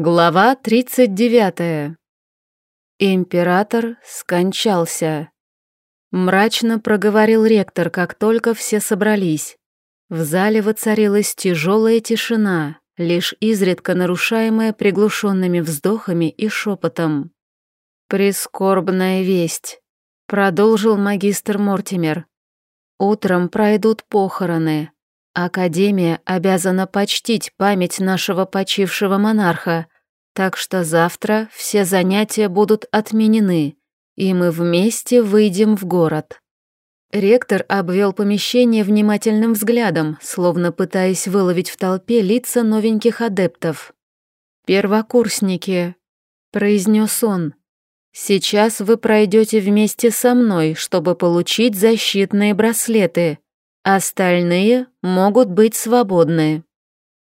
Глава 39. Император скончался. Мрачно проговорил ректор, как только все собрались. В зале воцарилась тяжелая тишина, лишь изредка нарушаемая приглушенными вздохами и шепотом. «Прискорбная весть», — продолжил магистр Мортимер. «Утром пройдут похороны, Академия обязана почтить память нашего почившего монарха, так что завтра все занятия будут отменены, и мы вместе выйдем в город». Ректор обвел помещение внимательным взглядом, словно пытаясь выловить в толпе лица новеньких адептов. «Первокурсники», — произнес он, — «сейчас вы пройдете вместе со мной, чтобы получить защитные браслеты. Остальные могут быть свободны.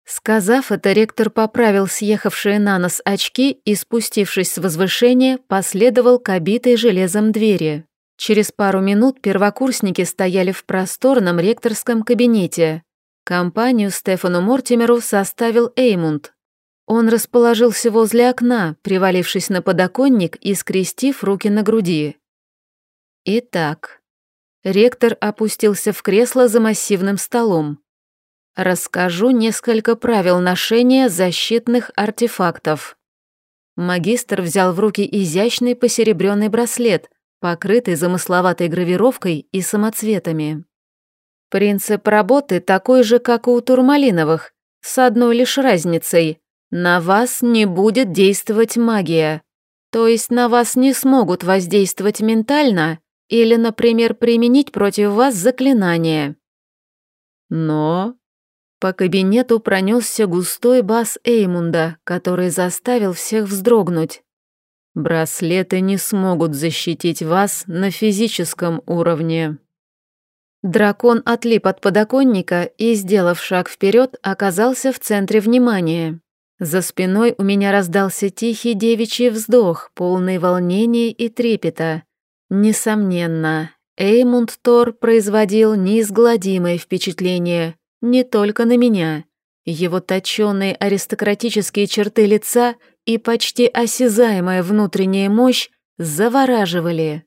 Сказав это, ректор поправил съехавшие на нос очки и, спустившись с возвышения, последовал к обитой железом двери. Через пару минут первокурсники стояли в просторном ректорском кабинете. Компанию Стефану Мортимеру составил Эймунд. Он расположился возле окна, привалившись на подоконник и скрестив руки на груди. Итак, Ректор опустился в кресло за массивным столом. Расскажу несколько правил ношения защитных артефактов. Магистр взял в руки изящный посеребренный браслет, покрытый замысловатой гравировкой и самоцветами. Принцип работы такой же, как и у турмалиновых, с одной лишь разницей. На вас не будет действовать магия. То есть на вас не смогут воздействовать ментально, или, например, применить против вас заклинание. Но... По кабинету пронесся густой бас Эймунда, который заставил всех вздрогнуть. Браслеты не смогут защитить вас на физическом уровне. Дракон отлип от подоконника и, сделав шаг вперед, оказался в центре внимания. За спиной у меня раздался тихий девичий вздох, полный волнения и трепета. Несомненно, Эймунд Тор производил неизгладимое впечатление не только на меня. Его точёные аристократические черты лица и почти осязаемая внутренняя мощь завораживали.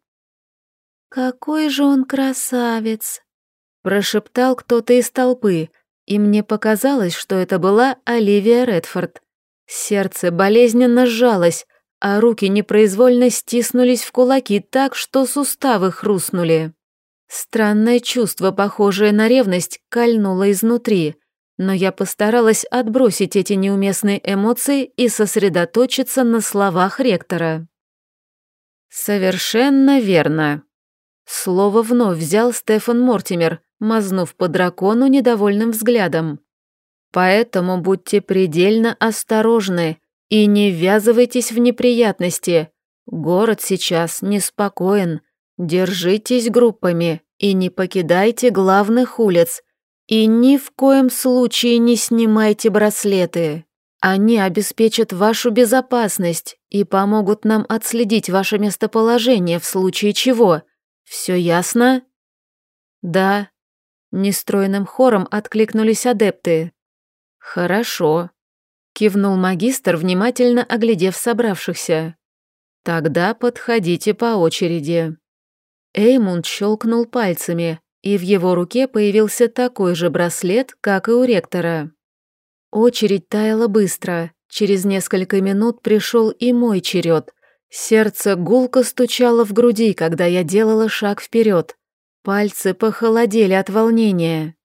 «Какой же он красавец!» – прошептал кто-то из толпы, и мне показалось, что это была Оливия Редфорд. Сердце болезненно сжалось, а руки непроизвольно стиснулись в кулаки так, что суставы хрустнули. Странное чувство, похожее на ревность, кольнуло изнутри, но я постаралась отбросить эти неуместные эмоции и сосредоточиться на словах ректора. «Совершенно верно». Слово вновь взял Стефан Мортимер, мазнув по дракону недовольным взглядом. «Поэтому будьте предельно осторожны и не ввязывайтесь в неприятности. Город сейчас неспокоен. Держитесь группами и не покидайте главных улиц. И ни в коем случае не снимайте браслеты. Они обеспечат вашу безопасность и помогут нам отследить ваше местоположение в случае чего. Все ясно? Да. Нестройным хором откликнулись адепты. Хорошо. Кивнул магистр, внимательно оглядев собравшихся. «Тогда подходите по очереди». Эймунд щелкнул пальцами, и в его руке появился такой же браслет, как и у ректора. Очередь таяла быстро. Через несколько минут пришел и мой черед. Сердце гулко стучало в груди, когда я делала шаг вперед. Пальцы похолодели от волнения.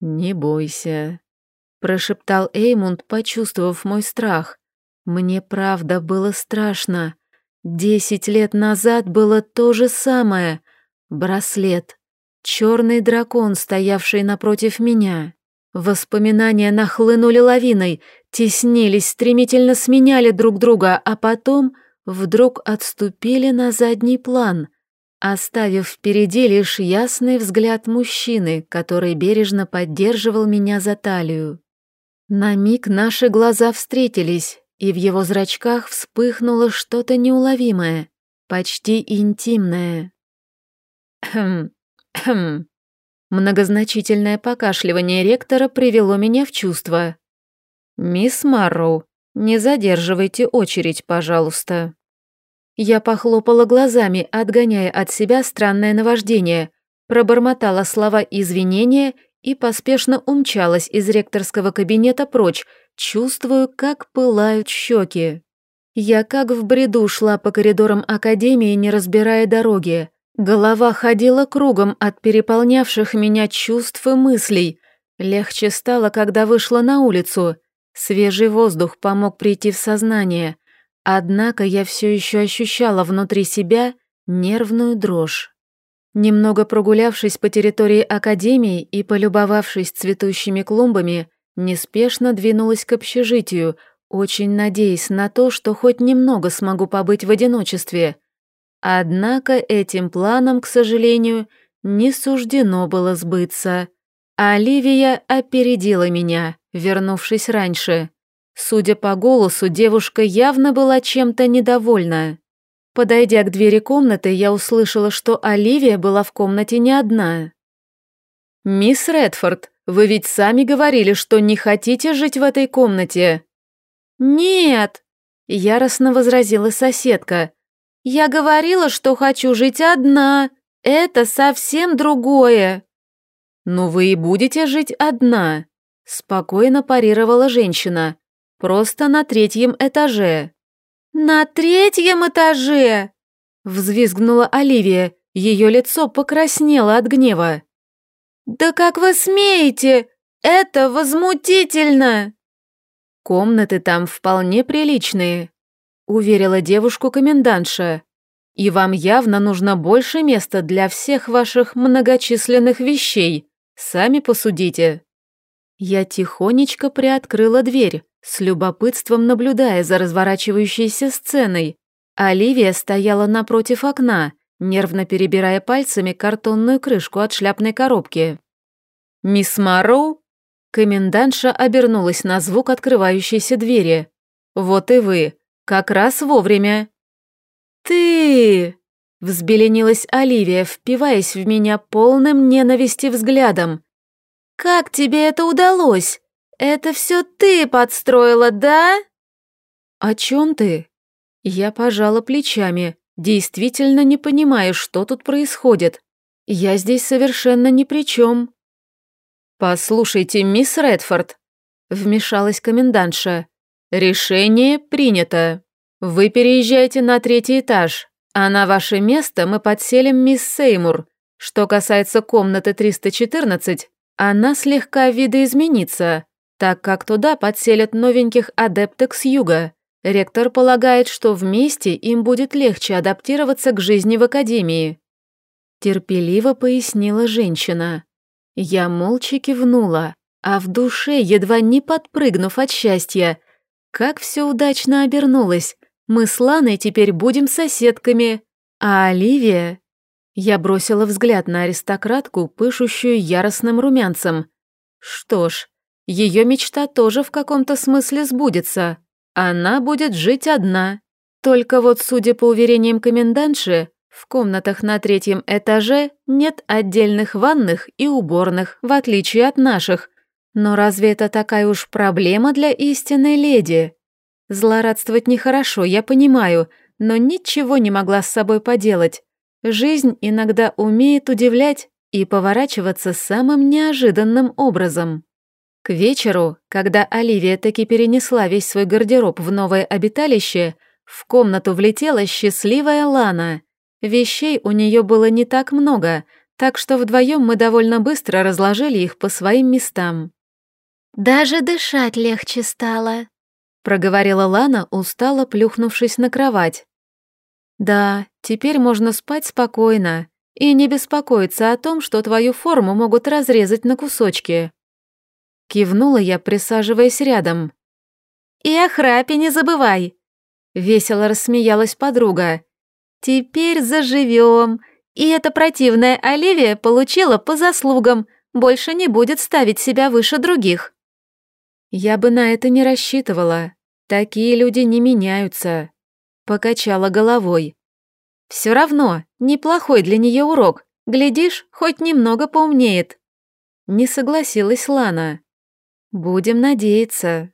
«Не бойся», прошептал Эймунд, почувствовав мой страх. Мне правда было страшно. Десять лет назад было то же самое. Браслет. Черный дракон, стоявший напротив меня. Воспоминания нахлынули лавиной, теснились, стремительно сменяли друг друга, а потом вдруг отступили на задний план, оставив впереди лишь ясный взгляд мужчины, который бережно поддерживал меня за талию. На миг наши глаза встретились, и в его зрачках вспыхнуло что-то неуловимое, почти интимное. Хм, хм. Многозначительное покашливание ректора привело меня в чувство. «Мисс Марроу, Не задерживайте очередь, пожалуйста». Я похлопала глазами, отгоняя от себя странное наваждение, пробормотала слова извинения и поспешно умчалась из ректорского кабинета прочь, чувствую, как пылают щеки. Я как в бреду шла по коридорам академии, не разбирая дороги. Голова ходила кругом от переполнявших меня чувств и мыслей. Легче стало, когда вышла на улицу. Свежий воздух помог прийти в сознание. Однако я все еще ощущала внутри себя нервную дрожь. Немного прогулявшись по территории Академии и полюбовавшись цветущими клумбами, неспешно двинулась к общежитию, очень надеясь на то, что хоть немного смогу побыть в одиночестве. Однако этим планом, к сожалению, не суждено было сбыться. Оливия опередила меня, вернувшись раньше. Судя по голосу, девушка явно была чем-то недовольна. Подойдя к двери комнаты, я услышала, что Оливия была в комнате не одна. «Мисс Редфорд, вы ведь сами говорили, что не хотите жить в этой комнате». «Нет», — яростно возразила соседка. «Я говорила, что хочу жить одна. Это совсем другое». «Но вы и будете жить одна», — спокойно парировала женщина. Просто на третьем этаже». «На третьем этаже!» Взвизгнула Оливия, ее лицо покраснело от гнева. «Да как вы смеете? Это возмутительно!» «Комнаты там вполне приличные», — уверила девушку комендантша. «И вам явно нужно больше места для всех ваших многочисленных вещей. Сами посудите». Я тихонечко приоткрыла дверь, с любопытством наблюдая за разворачивающейся сценой. Оливия стояла напротив окна, нервно перебирая пальцами картонную крышку от шляпной коробки. «Мисс Марроу?» Комендантша обернулась на звук открывающейся двери. «Вот и вы, как раз вовремя». «Ты!» — взбеленилась Оливия, впиваясь в меня полным ненависти взглядом. «Как тебе это удалось? Это все ты подстроила, да?» «О чем ты?» Я пожала плечами, действительно не понимаю, что тут происходит. Я здесь совершенно ни при чем. «Послушайте, мисс Редфорд», — вмешалась комендантша, — «решение принято. Вы переезжаете на третий этаж, а на ваше место мы подселим мисс Сеймур. Что касается комнаты 314, она слегка видоизменится, так как туда подселят новеньких адепток с юга. Ректор полагает, что вместе им будет легче адаптироваться к жизни в академии. Терпеливо пояснила женщина. Я молча кивнула, а в душе, едва не подпрыгнув от счастья, как все удачно обернулось. Мы с Ланой теперь будем соседками, а Оливия... Я бросила взгляд на аристократку, пышущую яростным румянцем. Что ж, ее мечта тоже в каком-то смысле сбудется. Она будет жить одна. Только вот, судя по уверениям комендантши, в комнатах на третьем этаже нет отдельных ванных и уборных, в отличие от наших. Но разве это такая уж проблема для истинной леди? Злорадствовать нехорошо, я понимаю, но ничего не могла с собой поделать. Жизнь иногда умеет удивлять и поворачиваться самым неожиданным образом. К вечеру, когда Оливия таки перенесла весь свой гардероб в новое обиталище, в комнату влетела счастливая Лана. Вещей у нее было не так много, так что вдвоем мы довольно быстро разложили их по своим местам. «Даже дышать легче стало», — проговорила Лана, устало плюхнувшись на кровать. Да, теперь можно спать спокойно и не беспокоиться о том, что твою форму могут разрезать на кусочки. Кивнула я, присаживаясь рядом. «И о храпе не забывай!» Весело рассмеялась подруга. «Теперь заживем, и эта противная Оливия получила по заслугам, больше не будет ставить себя выше других». Я бы на это не рассчитывала. Такие люди не меняются. Покачала головой. Все равно, неплохой для нее урок. Глядишь, хоть немного поумнеет. Не согласилась Лана. Будем надеяться.